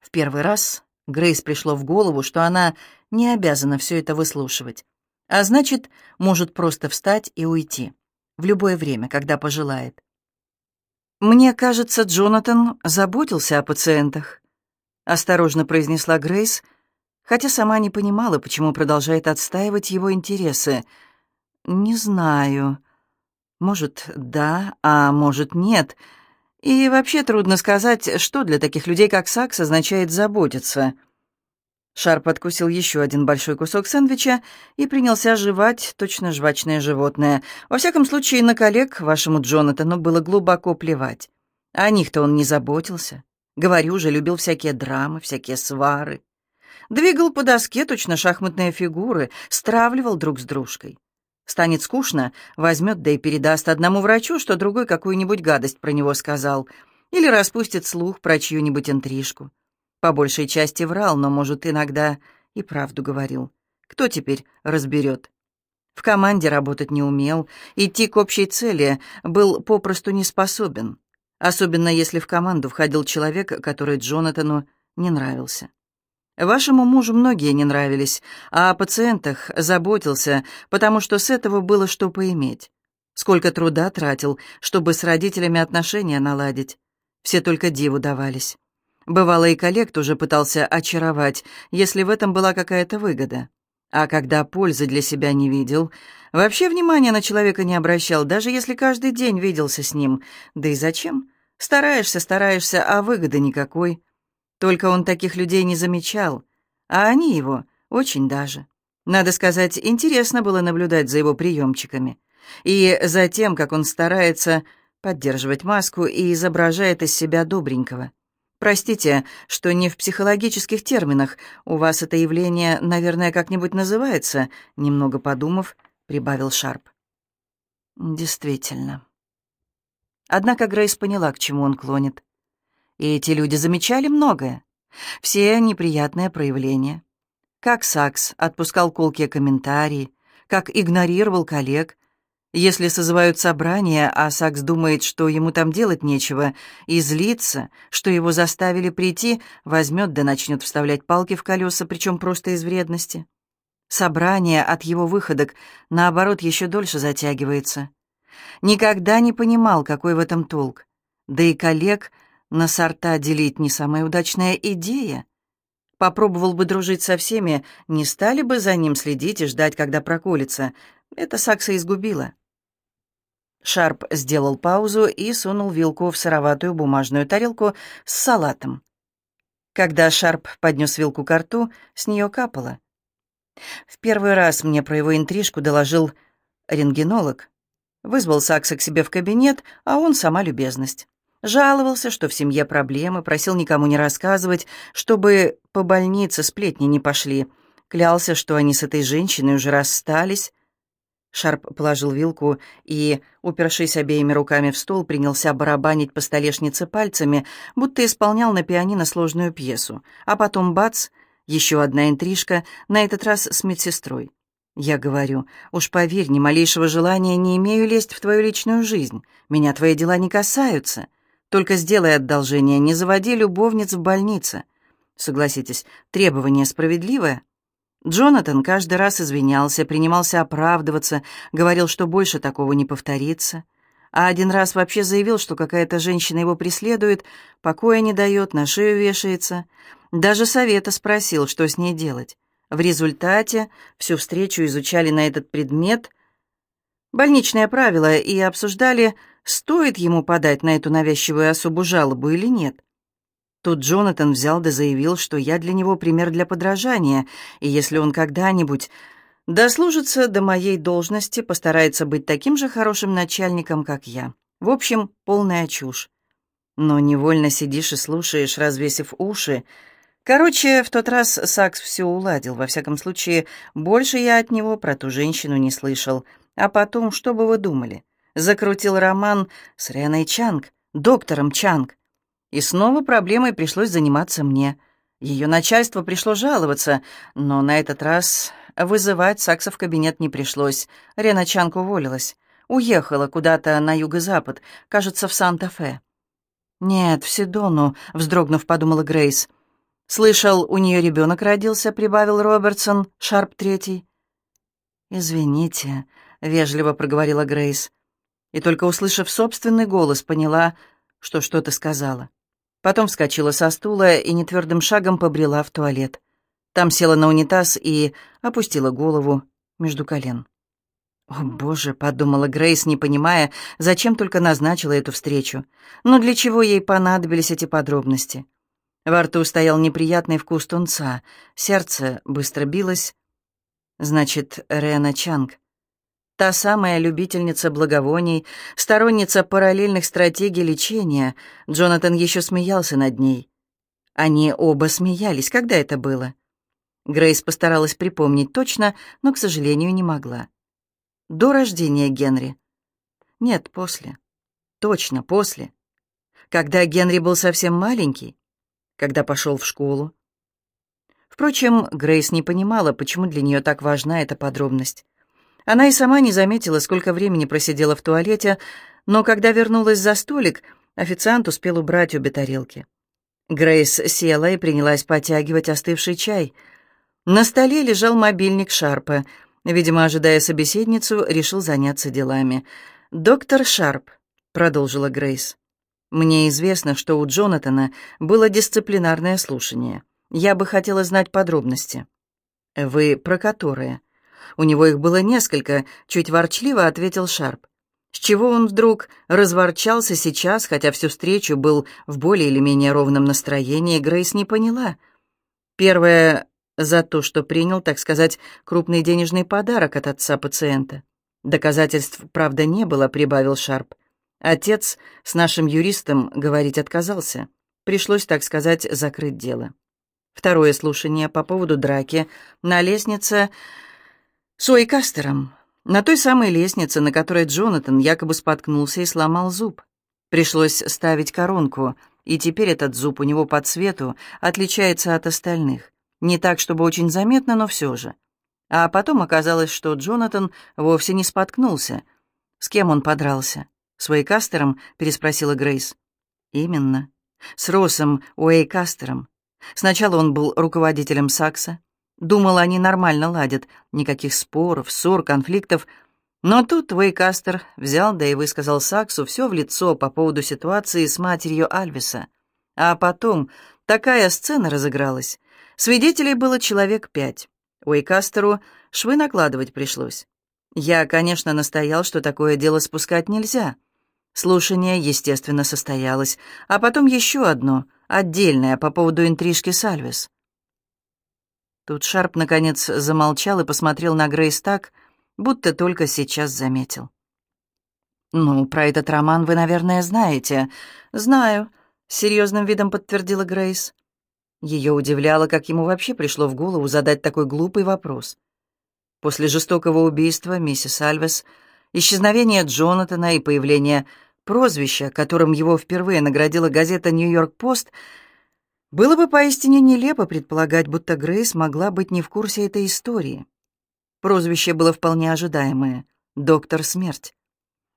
В первый раз Грейс пришло в голову, что она не обязана все это выслушивать, а значит, может просто встать и уйти в любое время, когда пожелает. «Мне кажется, Джонатан заботился о пациентах», — осторожно произнесла Грейс, хотя сама не понимала, почему продолжает отстаивать его интересы. «Не знаю. Может, да, а может, нет. И вообще трудно сказать, что для таких людей, как Сакс, означает «заботиться». Шарп откусил еще один большой кусок сэндвича и принялся жевать точно жвачное животное. Во всяком случае, на коллег вашему Джонатану было глубоко плевать. О них-то он не заботился. Говорю же, любил всякие драмы, всякие свары. Двигал по доске точно шахматные фигуры, стравливал друг с дружкой. Станет скучно, возьмет да и передаст одному врачу, что другой какую-нибудь гадость про него сказал, или распустит слух про чью-нибудь интрижку. По большей части врал, но, может, иногда и правду говорил. Кто теперь разберет? В команде работать не умел, идти к общей цели был попросту не способен, особенно если в команду входил человек, который Джонатану не нравился. Вашему мужу многие не нравились, а о пациентах заботился, потому что с этого было что поиметь. Сколько труда тратил, чтобы с родителями отношения наладить. Все только диву давались. Бывало, и коллег тоже пытался очаровать, если в этом была какая-то выгода. А когда пользы для себя не видел, вообще внимания на человека не обращал, даже если каждый день виделся с ним. Да и зачем? Стараешься, стараешься, а выгоды никакой. Только он таких людей не замечал, а они его очень даже. Надо сказать, интересно было наблюдать за его приемчиками. И за тем, как он старается поддерживать маску и изображает из себя добренького. Простите, что не в психологических терминах. У вас это явление, наверное, как-нибудь называется, немного подумав, прибавил Шарп. Действительно. Однако Грейс поняла, к чему он клонит. И эти люди замечали многое. Все неприятные проявления. Как Сакс отпускал колкие комментарии, как игнорировал коллег, если созывают собрание, а Сакс думает, что ему там делать нечего, и злится, что его заставили прийти, возьмет да начнет вставлять палки в колеса, причем просто из вредности. Собрание от его выходок, наоборот, еще дольше затягивается. Никогда не понимал, какой в этом толк. Да и коллег на сорта делить не самая удачная идея. Попробовал бы дружить со всеми, не стали бы за ним следить и ждать, когда проколется. Это Сакса изгубило. Шарп сделал паузу и сунул вилку в сыроватую бумажную тарелку с салатом. Когда Шарп поднес вилку к рту, с нее капало. В первый раз мне про его интрижку доложил рентгенолог. Вызвал Сакса к себе в кабинет, а он сама любезность. Жаловался, что в семье проблемы, просил никому не рассказывать, чтобы по больнице сплетни не пошли. Клялся, что они с этой женщиной уже расстались. Шарп положил вилку и, упершись обеими руками в стол, принялся барабанить по столешнице пальцами, будто исполнял на пианино сложную пьесу. А потом бац, еще одна интрижка, на этот раз с медсестрой. Я говорю, уж поверь, ни малейшего желания не имею лезть в твою личную жизнь. Меня твои дела не касаются. Только сделай одолжение, не заводи любовниц в больнице. Согласитесь, требование справедливое? Джонатан каждый раз извинялся, принимался оправдываться, говорил, что больше такого не повторится. А один раз вообще заявил, что какая-то женщина его преследует, покоя не дает, на шею вешается. Даже совета спросил, что с ней делать. В результате всю встречу изучали на этот предмет больничное правило и обсуждали, стоит ему подать на эту навязчивую особу жалобу или нет. Тут Джонатан взял да заявил, что я для него пример для подражания, и если он когда-нибудь дослужится до моей должности, постарается быть таким же хорошим начальником, как я. В общем, полная чушь. Но невольно сидишь и слушаешь, развесив уши. Короче, в тот раз Сакс все уладил. Во всяком случае, больше я от него про ту женщину не слышал. А потом, что бы вы думали? Закрутил роман с Реной Чанг, доктором Чанг. И снова проблемой пришлось заниматься мне. Ее начальство пришло жаловаться, но на этот раз вызывать Сакса в кабинет не пришлось. Рена Чанг уволилась. Уехала куда-то на юго-запад, кажется, в Санта-Фе. «Нет, в Сидону», — вздрогнув, подумала Грейс. «Слышал, у нее ребенок родился», — прибавил Робертсон, Шарп третий. «Извините», — вежливо проговорила Грейс. И только услышав собственный голос, поняла, что что-то сказала. Потом вскочила со стула и нетвердым шагом побрела в туалет. Там села на унитаз и опустила голову между колен. «О, Боже!» — подумала Грейс, не понимая, зачем только назначила эту встречу. Но для чего ей понадобились эти подробности? Во рту стоял неприятный вкус тунца, сердце быстро билось. Значит, Рена Чанг. Та самая любительница благовоний, сторонница параллельных стратегий лечения. Джонатан еще смеялся над ней. Они оба смеялись. Когда это было? Грейс постаралась припомнить точно, но, к сожалению, не могла. До рождения Генри. Нет, после. Точно, после. Когда Генри был совсем маленький, когда пошел в школу. Впрочем, Грейс не понимала, почему для нее так важна эта подробность. Она и сама не заметила, сколько времени просидела в туалете, но когда вернулась за столик, официант успел убрать обе тарелки. Грейс села и принялась потягивать остывший чай — на столе лежал мобильник Шарпа. Видимо, ожидая собеседницу, решил заняться делами. «Доктор Шарп», — продолжила Грейс. «Мне известно, что у Джонатана было дисциплинарное слушание. Я бы хотела знать подробности». «Вы про которые?» «У него их было несколько», — чуть ворчливо ответил Шарп. С чего он вдруг разворчался сейчас, хотя всю встречу был в более или менее ровном настроении, Грейс не поняла. Первое за то, что принял, так сказать, крупный денежный подарок от отца пациента. Доказательств, правда, не было, прибавил Шарп. Отец с нашим юристом говорить отказался. Пришлось, так сказать, закрыть дело. Второе слушание по поводу драки на лестнице с Уэйкастером. На той самой лестнице, на которой Джонатан якобы споткнулся и сломал зуб. Пришлось ставить коронку, и теперь этот зуб у него по цвету отличается от остальных. Не так, чтобы очень заметно, но все же. А потом оказалось, что Джонатан вовсе не споткнулся. С кем он подрался? С Уэйкастером? переспросила Грейс. Именно. С Россом Уэйкастером. Сначала он был руководителем Сакса. Думал, они нормально ладят. Никаких споров, ссор, конфликтов. Но тут Уэйкастер взял, да и высказал Саксу все в лицо по поводу ситуации с матерью Альвиса. А потом такая сцена разыгралась. Свидетелей было человек пять. Уэйкастеру швы накладывать пришлось. Я, конечно, настоял, что такое дело спускать нельзя. Слушание, естественно, состоялось. А потом еще одно, отдельное, по поводу интрижки с Альвис. Тут Шарп, наконец, замолчал и посмотрел на Грейс так, будто только сейчас заметил. «Ну, про этот роман вы, наверное, знаете». «Знаю», — серьезным видом подтвердила Грейс. Ее удивляло, как ему вообще пришло в голову задать такой глупый вопрос. После жестокого убийства миссис Альвес, исчезновения Джонатана и появления прозвища, которым его впервые наградила газета «Нью-Йорк Пост», было бы поистине нелепо предполагать, будто Грейс могла быть не в курсе этой истории. Прозвище было вполне ожидаемое — «Доктор Смерть».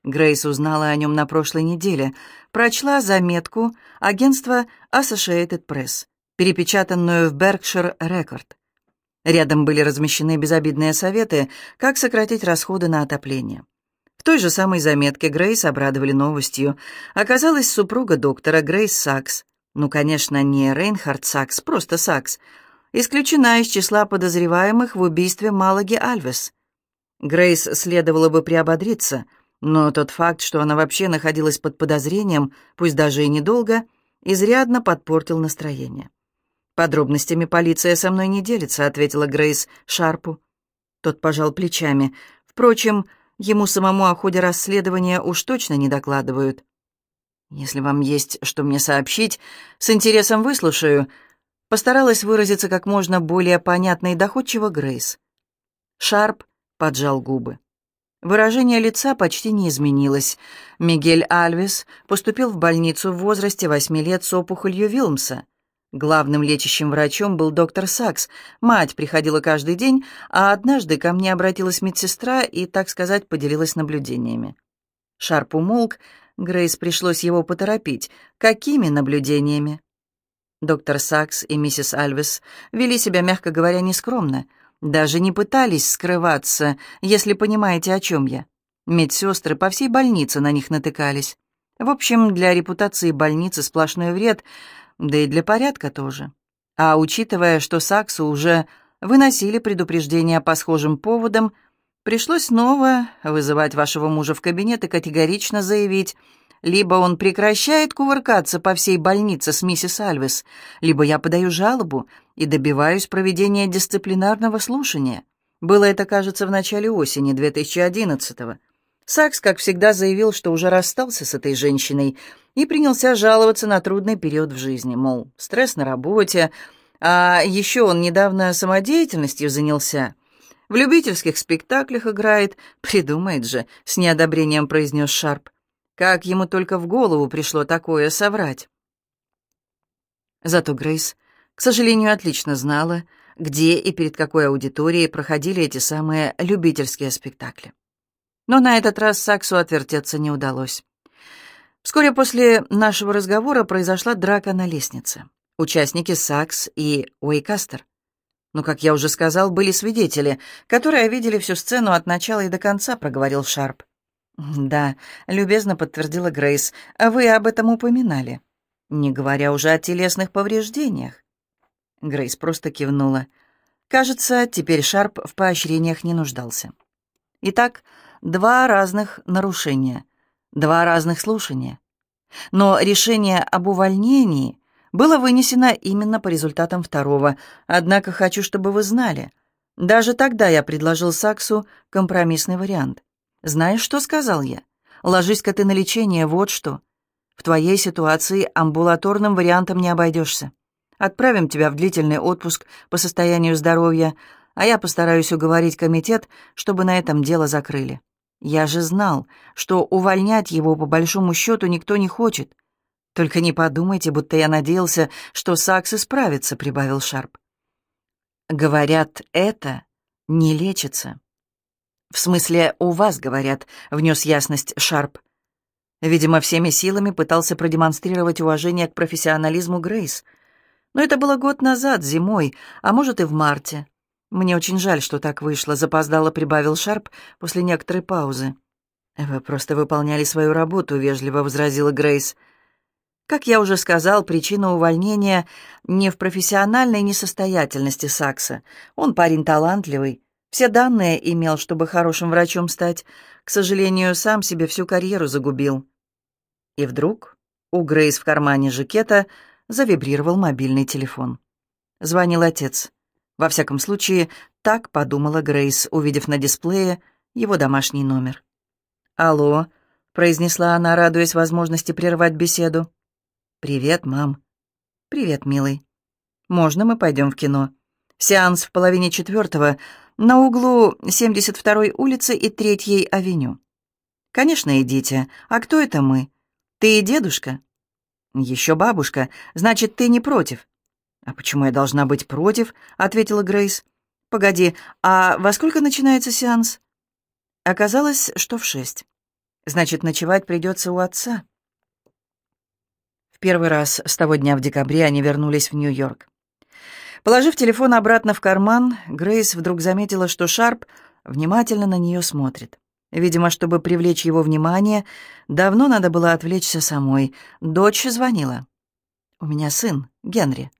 Грейс узнала о нем на прошлой неделе, прочла заметку агентства Associated Press — перепечатанную в Berkshire Record. Рядом были размещены безобидные советы, как сократить расходы на отопление. В той же самой заметке Грейс обрадовали новостью. Оказалась супруга доктора Грейс Сакс. Ну, конечно, не Рейнхард Сакс, просто Сакс. Исключена из числа подозреваемых в убийстве Малаги Альвес. Грейс следовало бы приободриться, но тот факт, что она вообще находилась под подозрением, пусть даже и недолго, изрядно подпортил настроение. «Подробностями полиция со мной не делится», — ответила Грейс Шарпу. Тот пожал плечами. «Впрочем, ему самому о ходе расследования уж точно не докладывают». «Если вам есть что мне сообщить, с интересом выслушаю», — постаралась выразиться как можно более понятно и доходчиво Грейс. Шарп поджал губы. Выражение лица почти не изменилось. Мигель Альвес поступил в больницу в возрасте восьми лет с опухолью Вилмса. Главным лечащим врачом был доктор Сакс. Мать приходила каждый день, а однажды ко мне обратилась медсестра и, так сказать, поделилась наблюдениями. Шарп умолк, Грейс пришлось его поторопить. «Какими наблюдениями?» Доктор Сакс и миссис Альвес вели себя, мягко говоря, нескромно, даже не пытались скрываться, если понимаете, о чем я. Медсестры по всей больнице на них натыкались. В общем, для репутации больницы сплошной вред, да и для порядка тоже. А учитывая, что Саксу уже выносили предупреждения по схожим поводам, пришлось снова вызывать вашего мужа в кабинет и категорично заявить, либо он прекращает кувыркаться по всей больнице с миссис Альвес, либо я подаю жалобу и добиваюсь проведения дисциплинарного слушания. Было это, кажется, в начале осени 2011-го. Сакс, как всегда, заявил, что уже расстался с этой женщиной и принялся жаловаться на трудный период в жизни, мол, стресс на работе, а еще он недавно самодеятельностью занялся. В любительских спектаклях играет, придумает же, с неодобрением произнес Шарп. Как ему только в голову пришло такое соврать. Зато Грейс, к сожалению, отлично знала, где и перед какой аудиторией проходили эти самые любительские спектакли. Но на этот раз Саксу отвертеться не удалось. Вскоре после нашего разговора произошла драка на лестнице. Участники Сакс и Уэйкастер. Ну, как я уже сказал, были свидетели, которые видели всю сцену от начала и до конца, проговорил Шарп. «Да», — любезно подтвердила Грейс, — «а вы об этом упоминали, не говоря уже о телесных повреждениях». Грейс просто кивнула. Кажется, теперь Шарп в поощрениях не нуждался. Итак, два разных нарушения, два разных слушания. Но решение об увольнении было вынесено именно по результатам второго, однако хочу, чтобы вы знали. Даже тогда я предложил Саксу компромиссный вариант. «Знаешь, что сказал я? Ложись-ка ты на лечение, вот что. В твоей ситуации амбулаторным вариантом не обойдешься. Отправим тебя в длительный отпуск по состоянию здоровья, а я постараюсь уговорить комитет, чтобы на этом дело закрыли. Я же знал, что увольнять его по большому счету никто не хочет. Только не подумайте, будто я надеялся, что Сакс исправится», — прибавил Шарп. «Говорят, это не лечится». «В смысле, у вас, говорят», — внес ясность Шарп. Видимо, всеми силами пытался продемонстрировать уважение к профессионализму Грейс. Но это было год назад, зимой, а может и в марте. Мне очень жаль, что так вышло, запоздало прибавил Шарп после некоторой паузы. «Вы просто выполняли свою работу», — вежливо возразила Грейс. Как я уже сказал, причина увольнения не в профессиональной несостоятельности Сакса. Он парень талантливый, все данные имел, чтобы хорошим врачом стать. К сожалению, сам себе всю карьеру загубил. И вдруг у Грейс в кармане жакета завибрировал мобильный телефон. Звонил отец. Во всяком случае, так подумала Грейс, увидев на дисплее его домашний номер. «Алло», — произнесла она, радуясь возможности прервать беседу. «Привет, мам». «Привет, милый. Можно мы пойдем в кино?» «Сеанс в половине четвертого на углу 72-й улицы и 3-й авеню. Конечно, идите. А кто это мы? Ты и дедушка? Еще бабушка. Значит, ты не против? А почему я должна быть против? Ответила Грейс. Погоди, а во сколько начинается сеанс? Оказалось, что в шесть. Значит, ночевать придется у отца. Первый раз с того дня в декабре они вернулись в Нью-Йорк. Положив телефон обратно в карман, Грейс вдруг заметила, что Шарп внимательно на нее смотрит. Видимо, чтобы привлечь его внимание, давно надо было отвлечься самой. Дочь звонила. «У меня сын, Генри,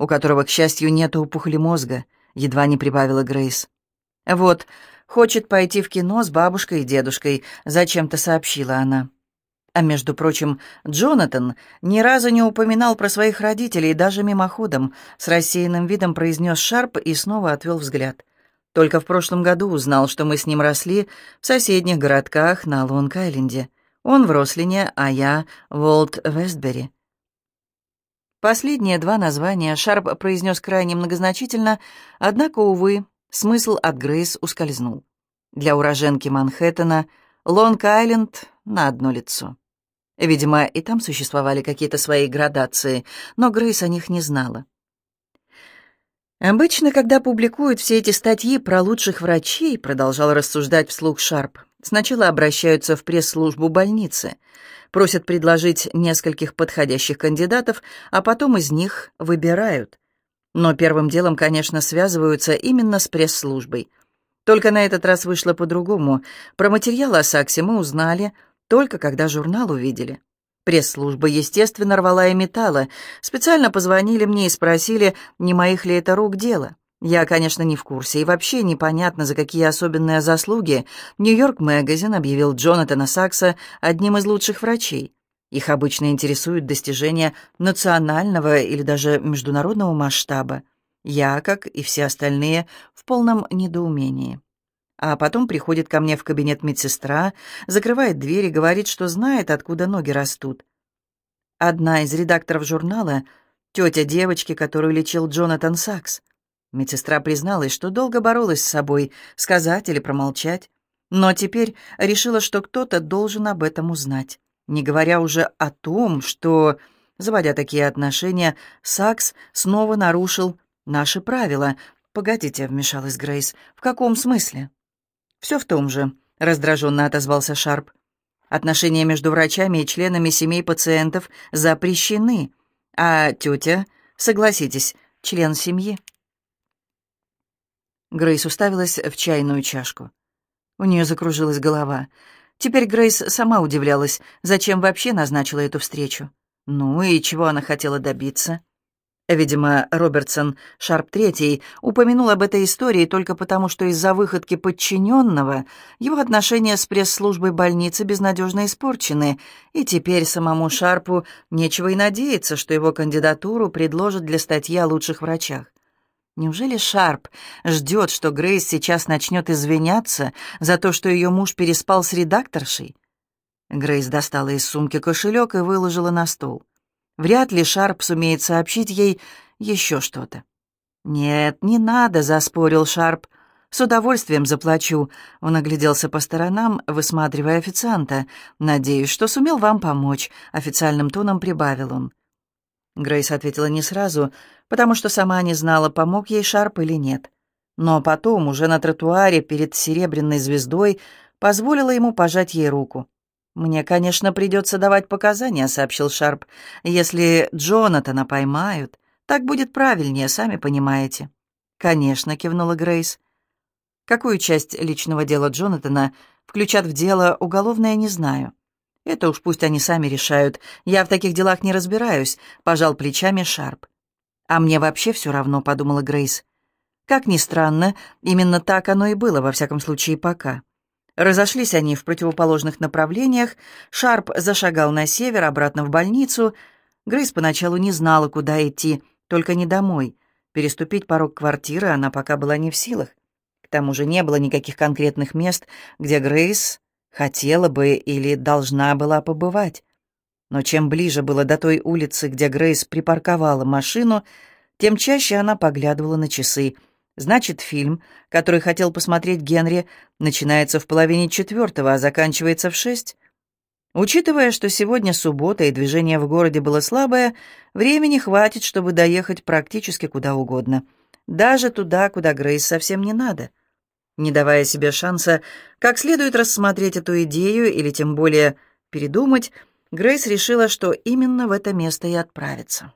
у которого, к счастью, нет опухоли мозга», — едва не прибавила Грейс. «Вот, хочет пойти в кино с бабушкой и дедушкой», — зачем-то сообщила она. А между прочим, Джонатан ни разу не упоминал про своих родителей, даже мимоходом, с рассеянным видом произнес Шарп и снова отвел взгляд. Только в прошлом году узнал, что мы с ним росли в соседних городках на Лонг-Айленде. Он в Рослине, а я в Олд-Вестбери. Последние два названия Шарп произнес крайне многозначительно, однако, увы, смысл от Грейс ускользнул. Для уроженки Манхэттена Лонг-Айленд на одно лицо. Видимо, и там существовали какие-то свои градации, но Грейс о них не знала. «Обычно, когда публикуют все эти статьи про лучших врачей», продолжал рассуждать вслух Шарп, сначала обращаются в пресс-службу больницы. Просят предложить нескольких подходящих кандидатов, а потом из них выбирают. Но первым делом, конечно, связываются именно с пресс-службой. Только на этот раз вышло по-другому. Про материал о Саксе мы узнали, только когда журнал увидели. Пресс-служба, естественно, рвала и металла. Специально позвонили мне и спросили, не моих ли это рук дело. Я, конечно, не в курсе, и вообще непонятно, за какие особенные заслуги Нью-Йорк Мэгазин объявил Джонатана Сакса одним из лучших врачей. Их обычно интересуют достижения национального или даже международного масштаба. Я, как и все остальные, в полном недоумении. А потом приходит ко мне в кабинет медсестра, закрывает дверь и говорит, что знает, откуда ноги растут. Одна из редакторов журнала — тетя девочки, которую лечил Джонатан Сакс. Медсестра призналась, что долго боролась с собой, сказать или промолчать, но теперь решила, что кто-то должен об этом узнать, не говоря уже о том, что, заводя такие отношения, Сакс снова нарушил наши правила. «Погодите», — вмешалась Грейс, — «в каком смысле?» «Все в том же», — раздраженно отозвался Шарп. «Отношения между врачами и членами семей пациентов запрещены, а тетя, согласитесь, член семьи». Грейс уставилась в чайную чашку. У нее закружилась голова. Теперь Грейс сама удивлялась, зачем вообще назначила эту встречу. Ну и чего она хотела добиться? Видимо, Робертсон, Шарп Третий, упомянул об этой истории только потому, что из-за выходки подчиненного его отношения с пресс-службой больницы безнадежно испорчены, и теперь самому Шарпу нечего и надеяться, что его кандидатуру предложат для статьи о лучших врачах. Неужели Шарп ждет, что Грейс сейчас начнет извиняться за то, что ее муж переспал с редакторшей? Грейс достала из сумки кошелек и выложила на стол. Вряд ли Шарп сумеет сообщить ей еще что-то. «Нет, не надо», — заспорил Шарп. «С удовольствием заплачу». Он огляделся по сторонам, высматривая официанта. «Надеюсь, что сумел вам помочь», — официальным тоном прибавил он. Грейс ответила не сразу, потому что сама не знала, помог ей Шарп или нет. Но потом, уже на тротуаре перед серебряной звездой, позволила ему пожать ей руку. «Мне, конечно, придется давать показания», — сообщил Шарп. «Если Джонатана поймают, так будет правильнее, сами понимаете». «Конечно», — кивнула Грейс. «Какую часть личного дела Джонатана включат в дело уголовное, не знаю. Это уж пусть они сами решают. Я в таких делах не разбираюсь», — пожал плечами Шарп. «А мне вообще все равно», — подумала Грейс. Как ни странно, именно так оно и было, во всяком случае, пока. Разошлись они в противоположных направлениях, Шарп зашагал на север, обратно в больницу. Грейс поначалу не знала, куда идти, только не домой. Переступить порог квартиры она пока была не в силах. К тому же не было никаких конкретных мест, где Грейс хотела бы или должна была побывать. Но чем ближе было до той улицы, где Грейс припарковала машину, тем чаще она поглядывала на часы — Значит, фильм, который хотел посмотреть Генри, начинается в половине четвертого, а заканчивается в шесть. Учитывая, что сегодня суббота и движение в городе было слабое, времени хватит, чтобы доехать практически куда угодно. Даже туда, куда Грейс совсем не надо. Не давая себе шанса как следует рассмотреть эту идею или тем более передумать, Грейс решила, что именно в это место и отправится.